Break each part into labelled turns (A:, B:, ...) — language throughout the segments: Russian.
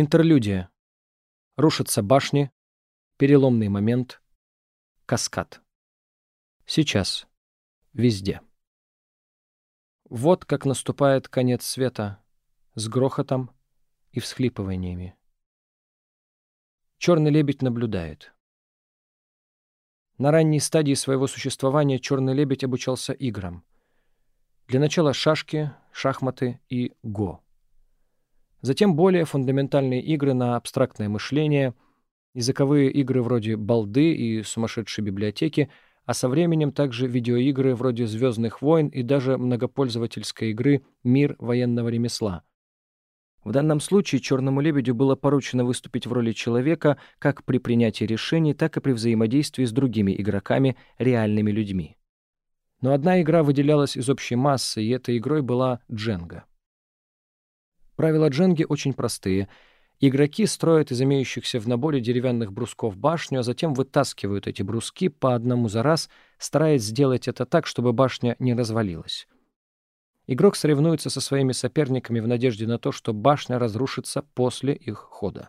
A: Интерлюдия. Рушатся башни. Переломный момент. Каскад. Сейчас. Везде. Вот как наступает конец света с грохотом и всхлипываниями. Черный лебедь наблюдает. На ранней стадии своего существования черный лебедь обучался играм. Для начала шашки, шахматы и го. Затем более фундаментальные игры на абстрактное мышление, языковые игры вроде балды и сумасшедшей библиотеки, а со временем также видеоигры вроде «Звездных войн» и даже многопользовательской игры «Мир военного ремесла». В данном случае «Черному лебедю» было поручено выступить в роли человека как при принятии решений, так и при взаимодействии с другими игроками, реальными людьми. Но одна игра выделялась из общей массы, и этой игрой была дженга. Правила дженги очень простые. Игроки строят из имеющихся в наборе деревянных брусков башню, а затем вытаскивают эти бруски по одному за раз, стараясь сделать это так, чтобы башня не развалилась. Игрок соревнуется со своими соперниками в надежде на то, что башня разрушится после их хода.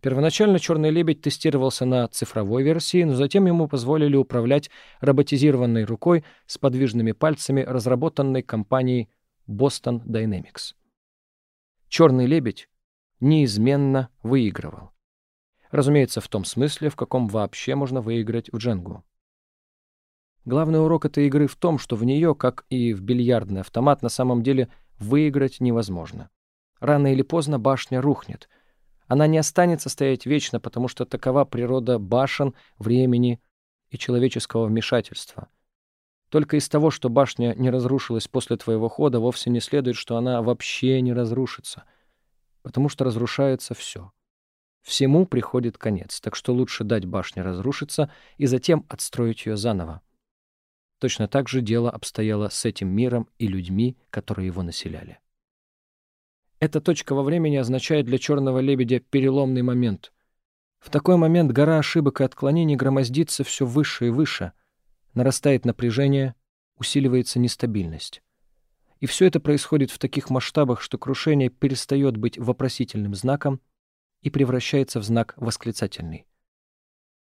A: Первоначально «Черный лебедь» тестировался на цифровой версии, но затем ему позволили управлять роботизированной рукой с подвижными пальцами, разработанной компанией Boston Dynamics черный лебедь неизменно выигрывал. Разумеется, в том смысле, в каком вообще можно выиграть в дженгу. Главный урок этой игры в том, что в нее, как и в бильярдный автомат, на самом деле выиграть невозможно. Рано или поздно башня рухнет. Она не останется стоять вечно, потому что такова природа башен, времени и человеческого вмешательства. Только из того, что башня не разрушилась после твоего хода, вовсе не следует, что она вообще не разрушится. Потому что разрушается все. Всему приходит конец, так что лучше дать башне разрушиться и затем отстроить ее заново. Точно так же дело обстояло с этим миром и людьми, которые его населяли. Эта точка во времени означает для черного лебедя переломный момент. В такой момент гора ошибок и отклонений громоздится все выше и выше — нарастает напряжение, усиливается нестабильность. И все это происходит в таких масштабах, что крушение перестает быть вопросительным знаком и превращается в знак восклицательный.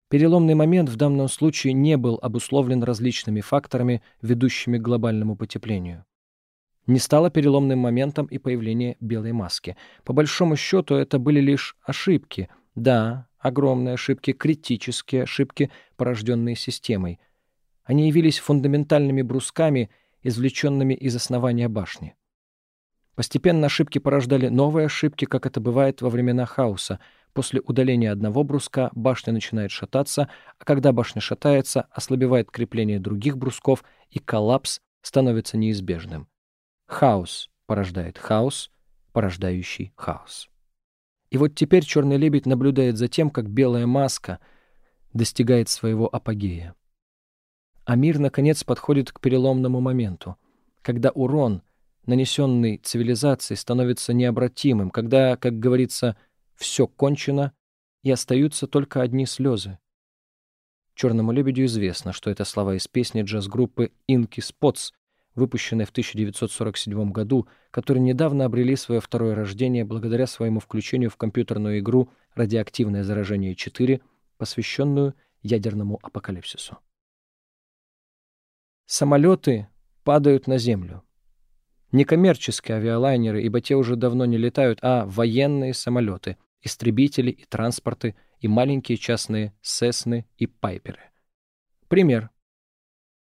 A: Переломный момент в данном случае не был обусловлен различными факторами, ведущими к глобальному потеплению. Не стало переломным моментом и появление белой маски. По большому счету это были лишь ошибки. Да, огромные ошибки, критические ошибки, порожденные системой, они явились фундаментальными брусками, извлеченными из основания башни. Постепенно ошибки порождали новые ошибки, как это бывает во времена хаоса. После удаления одного бруска башня начинает шататься, а когда башня шатается, ослабевает крепление других брусков, и коллапс становится неизбежным. Хаос порождает хаос, порождающий хаос. И вот теперь черный лебедь наблюдает за тем, как белая маска достигает своего апогея. А мир, наконец, подходит к переломному моменту, когда урон, нанесенный цивилизации, становится необратимым, когда, как говорится, все кончено, и остаются только одни слезы. Черному лебедю известно, что это слова из песни джаз-группы «Инки Спотс», выпущенной в 1947 году, которые недавно обрели свое второе рождение благодаря своему включению в компьютерную игру «Радиоактивное заражение 4», посвященную ядерному апокалипсису. Самолеты падают на землю. Не коммерческие авиалайнеры, ибо те уже давно не летают, а военные самолеты, истребители и транспорты, и маленькие частные Сесны и Пайперы. Пример.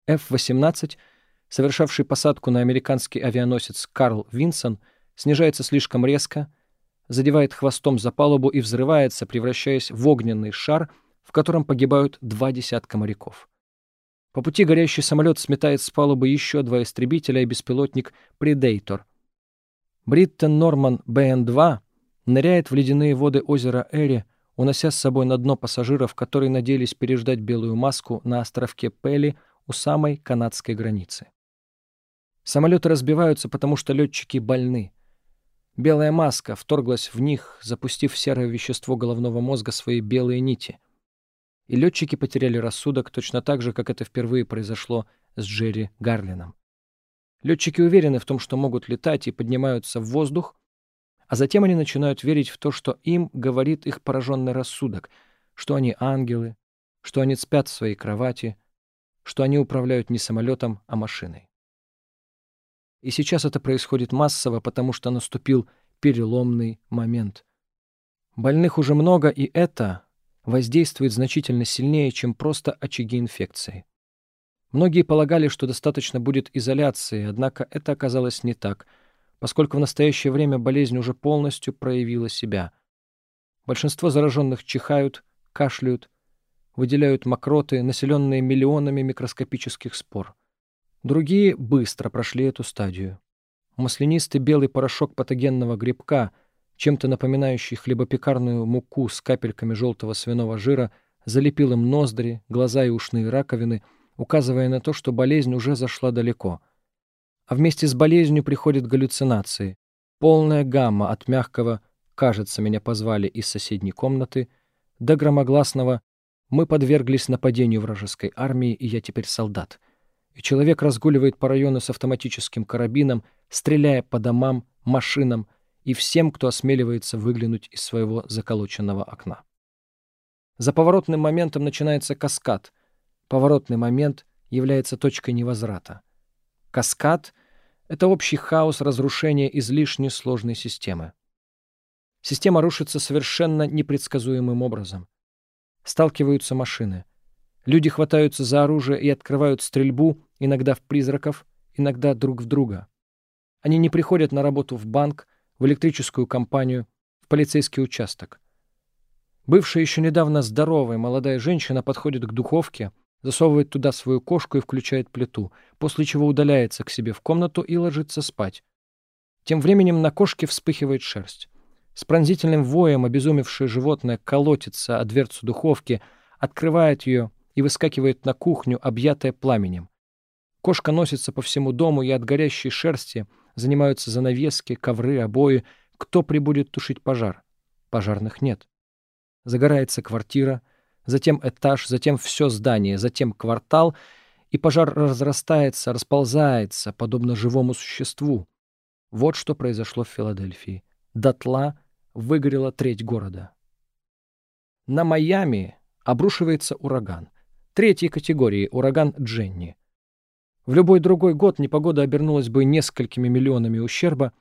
A: F-18, совершавший посадку на американский авианосец Карл Винсон, снижается слишком резко, задевает хвостом за палубу и взрывается, превращаясь в огненный шар, в котором погибают два десятка моряков. По пути горящий самолет сметает с палубы еще два истребителя и беспилотник «Предейтор». Бриттон Норман БН-2 ныряет в ледяные воды озера Эри, унося с собой на дно пассажиров, которые надеялись переждать белую маску на островке Пелли у самой канадской границы. Самолеты разбиваются, потому что летчики больны. Белая маска вторглась в них, запустив серое вещество головного мозга свои белые нити — и летчики потеряли рассудок точно так же, как это впервые произошло с Джерри Гарлином. Летчики уверены в том, что могут летать и поднимаются в воздух, А затем они начинают верить в то, что им говорит их пораженный рассудок, что они ангелы, что они спят в своей кровати, что они управляют не самолетом, а машиной. И сейчас это происходит массово, потому что наступил переломный момент. Больных уже много, и это воздействует значительно сильнее, чем просто очаги инфекции. Многие полагали, что достаточно будет изоляции, однако это оказалось не так, поскольку в настоящее время болезнь уже полностью проявила себя. Большинство зараженных чихают, кашляют, выделяют мокроты, населенные миллионами микроскопических спор. Другие быстро прошли эту стадию. Маслянистый белый порошок патогенного грибка, чем-то напоминающий хлебопекарную муку с капельками желтого свиного жира, залепил им ноздри, глаза и ушные раковины — указывая на то, что болезнь уже зашла далеко. А вместе с болезнью приходят галлюцинации. Полная гамма от мягкого «кажется, меня позвали из соседней комнаты» до громогласного «мы подверглись нападению вражеской армии, и я теперь солдат». И человек разгуливает по району с автоматическим карабином, стреляя по домам, машинам и всем, кто осмеливается выглянуть из своего заколоченного окна. За поворотным моментом начинается каскад — Поворотный момент является точкой невозврата. Каскад — это общий хаос разрушения излишне сложной системы. Система рушится совершенно непредсказуемым образом. Сталкиваются машины. Люди хватаются за оружие и открывают стрельбу, иногда в призраков, иногда друг в друга. Они не приходят на работу в банк, в электрическую компанию, в полицейский участок. Бывшая еще недавно здоровая молодая женщина подходит к духовке — засовывает туда свою кошку и включает плиту, после чего удаляется к себе в комнату и ложится спать. Тем временем на кошке вспыхивает шерсть. С пронзительным воем обезумевшее животное колотится о дверцу духовки, открывает ее и выскакивает на кухню, объятая пламенем. Кошка носится по всему дому, и от горящей шерсти занимаются занавески, ковры, обои. Кто прибудет тушить пожар? Пожарных нет. Загорается квартира — затем этаж, затем все здание, затем квартал, и пожар разрастается, расползается, подобно живому существу. Вот что произошло в Филадельфии. Дотла выгорела треть города. На Майами обрушивается ураган. Третьей категории ураган Дженни. В любой другой год непогода обернулась бы несколькими миллионами ущерба,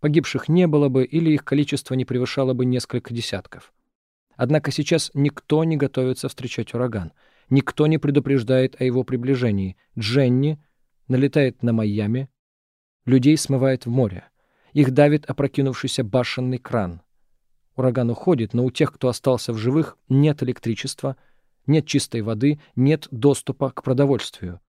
A: погибших не было бы или их количество не превышало бы несколько десятков. Однако сейчас никто не готовится встречать ураган. Никто не предупреждает о его приближении. Дженни налетает на Майами. Людей смывает в море. Их давит опрокинувшийся башенный кран. Ураган уходит, но у тех, кто остался в живых, нет электричества, нет чистой воды, нет доступа к продовольствию.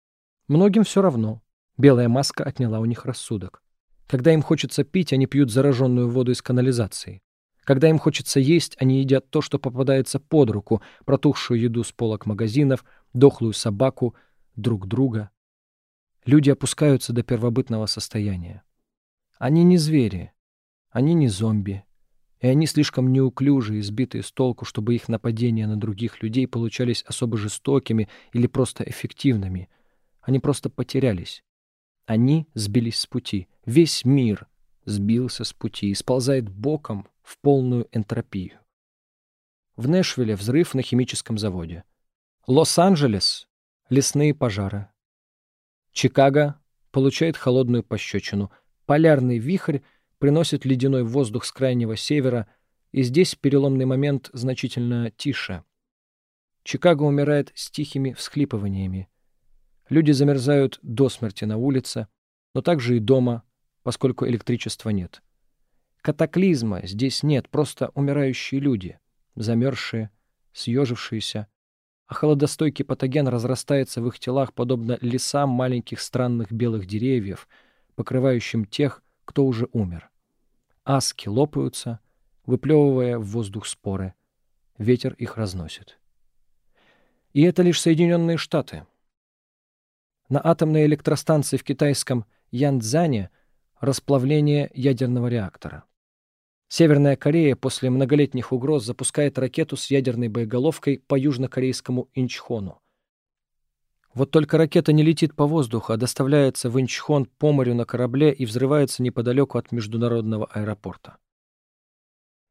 A: Многим все равно. Белая маска отняла у них рассудок. Когда им хочется пить, они пьют зараженную воду из канализации. Когда им хочется есть, они едят то, что попадается под руку, протухшую еду с полок магазинов, дохлую собаку, друг друга. Люди опускаются до первобытного состояния. Они не звери, они не зомби, и они слишком неуклюжи и сбитые с толку, чтобы их нападения на других людей получались особо жестокими или просто эффективными. Они просто потерялись. Они сбились с пути. Весь мир сбился с пути и сползает боком в полную энтропию. В Нэшвилле взрыв на химическом заводе. Лос-Анджелес — лесные пожары. Чикаго получает холодную пощечину. Полярный вихрь приносит ледяной воздух с крайнего севера, и здесь переломный момент значительно тише. Чикаго умирает с тихими всхлипываниями. Люди замерзают до смерти на улице, но также и дома, поскольку электричества нет. Катаклизма здесь нет, просто умирающие люди, замерзшие, съежившиеся, а холодостойкий патоген разрастается в их телах, подобно лесам маленьких странных белых деревьев, покрывающим тех, кто уже умер. Аски лопаются, выплевывая в воздух споры. Ветер их разносит. И это лишь Соединенные Штаты. На атомной электростанции в китайском Янцзяне расплавление ядерного реактора. Северная Корея после многолетних угроз запускает ракету с ядерной боеголовкой по южнокорейскому Инчхону. Вот только ракета не летит по воздуху, а доставляется в Инчхон по морю на корабле и взрывается неподалеку от международного аэропорта.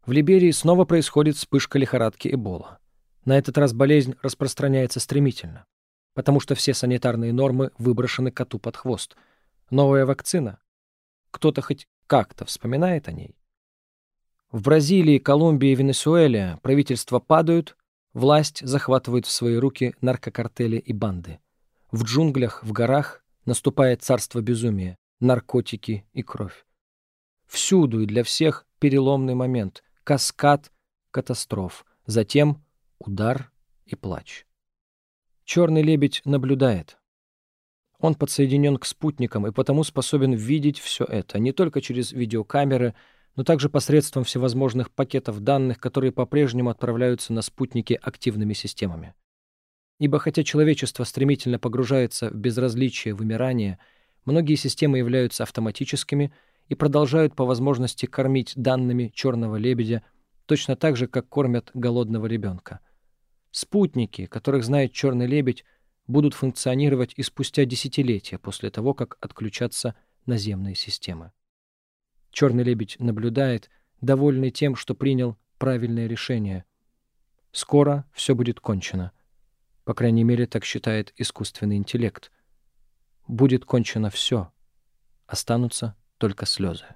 A: В Либерии снова происходит вспышка лихорадки Эбола. На этот раз болезнь распространяется стремительно, потому что все санитарные нормы выброшены коту под хвост. Новая вакцина. Кто-то хоть как-то вспоминает о ней? В Бразилии, Колумбии и Венесуэле правительства падают, власть захватывают в свои руки наркокартели и банды. В джунглях, в горах наступает царство безумия, наркотики и кровь. Всюду и для всех переломный момент, каскад катастроф, затем удар и плач. Черный лебедь наблюдает. Он подсоединен к спутникам и потому способен видеть все это, не только через видеокамеры, но также посредством всевозможных пакетов данных, которые по-прежнему отправляются на спутники активными системами. Ибо хотя человечество стремительно погружается в безразличие вымирания, многие системы являются автоматическими и продолжают по возможности кормить данными черного лебедя точно так же, как кормят голодного ребенка. Спутники, которых знает черный лебедь, будут функционировать и спустя десятилетия после того, как отключатся наземные системы. Черный лебедь наблюдает, довольный тем, что принял правильное решение. Скоро все будет кончено. По крайней мере, так считает искусственный интеллект. Будет кончено все. Останутся только слезы.